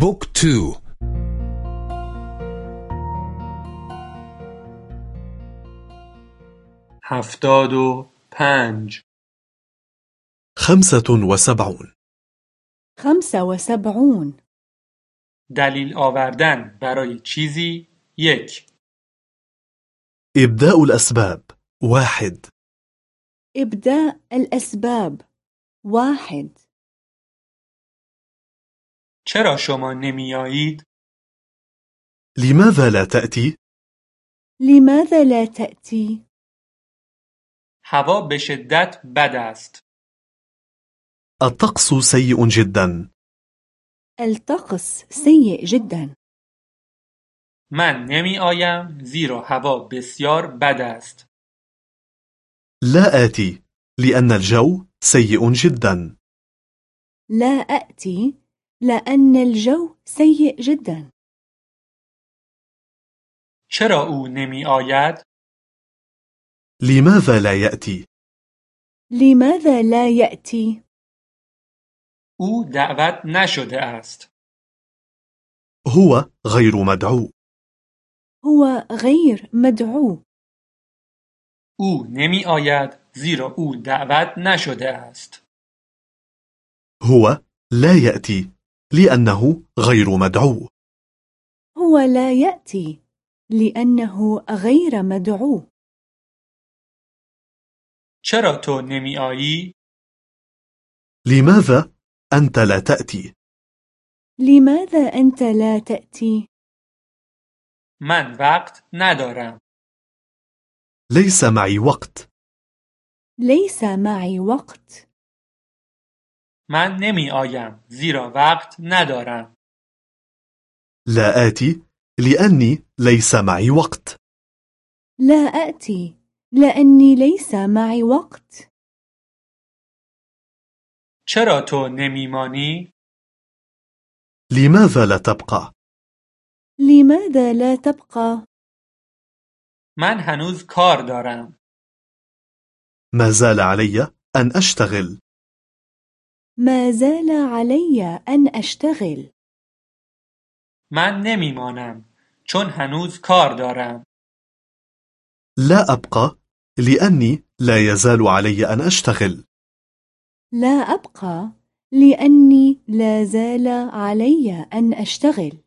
book two هفتاد و پنج. خمسة وسبعون خمسة وسبعون دلیل آوردن برای چیزی یک. إبداء الأسباب. واحد. إبداء الأسباب. واحد. چرا شما نمیایید؟ لماذا لا تأتي؟ لماذا لا تأتي؟ هوا به شدت بد است. الطقس سيء جدا الطقس سيء جدا من نمی آیم زیرا هوا بسیار بد است. لا آتي لأن الجو سيء جدا لا أأتي لأن الجو سيء جدا چرا أو نمی آید؟ لماذا لا يأتي؟ لماذا لا يأتي؟ أو دعوت نشده است. هو غير مدعو هو غير مدعو أو نمی آید زیرا أو دعوت نشده است. هو لا يأتي لأنه غير مدعو هو لا يأتي لأنه غير مدعو چرا تو نمی آیی؟ لماذا أنت لا تأتي؟ لماذا أنت لا تأتي؟ من وقت ندارم. ليس معي وقت ليس معي وقت من نمی آیم زیرا وقت ندارم. لا آتي لأني ليس معي وقت لا أأتي لأني ليس معي وقت چرا تو نمی مانی؟ لماذا لا تبقى؟ لماذا لا تبقى؟ من هنوز کار دارم. ما زال علي أن أشتغل ما زال علي أن أشتغل من نمی مانم چون هنوز کار دارم. لا أبقى لأني لا يزال علي أن أشتغل لا أبقى لأني لا زال علي أن أشتغل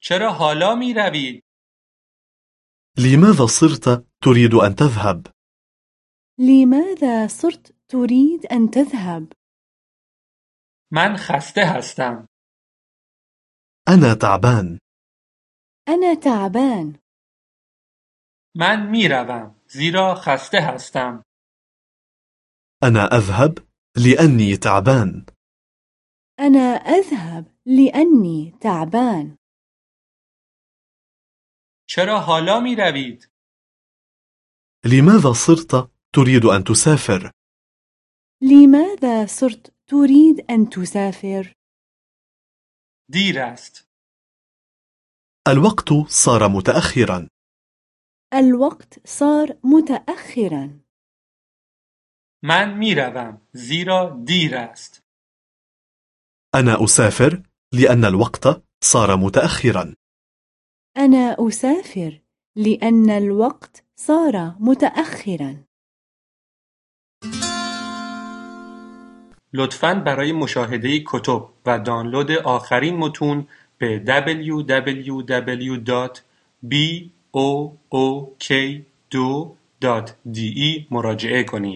چرا حالا می روید؟ لماذا صرت تريد أن تذهب؟ لماذا صرت تريد أن تذهب؟ من خسته هستم. أنا تعبان أنا تعبان من می روم زیرا خسته هستم. أنا أذهب لأني تعبان أنا أذهب لأني تعبان چرا حالا می روید؟ لماذا صرت تريد أن تسافر؟ لماذا صرت تريد أن تسافر؟ دیر است. الوقت صار متأخرا الوقت صار متأخرا من می روم زیرا دیر است. أنا أسافر لأن الوقت صار متأخرا أنا أسافر لأن الوقت صار متأخرا لطفاً برای مشاهده کتب و دانلود آخرین متون به www.book2.de مراجعه کنید.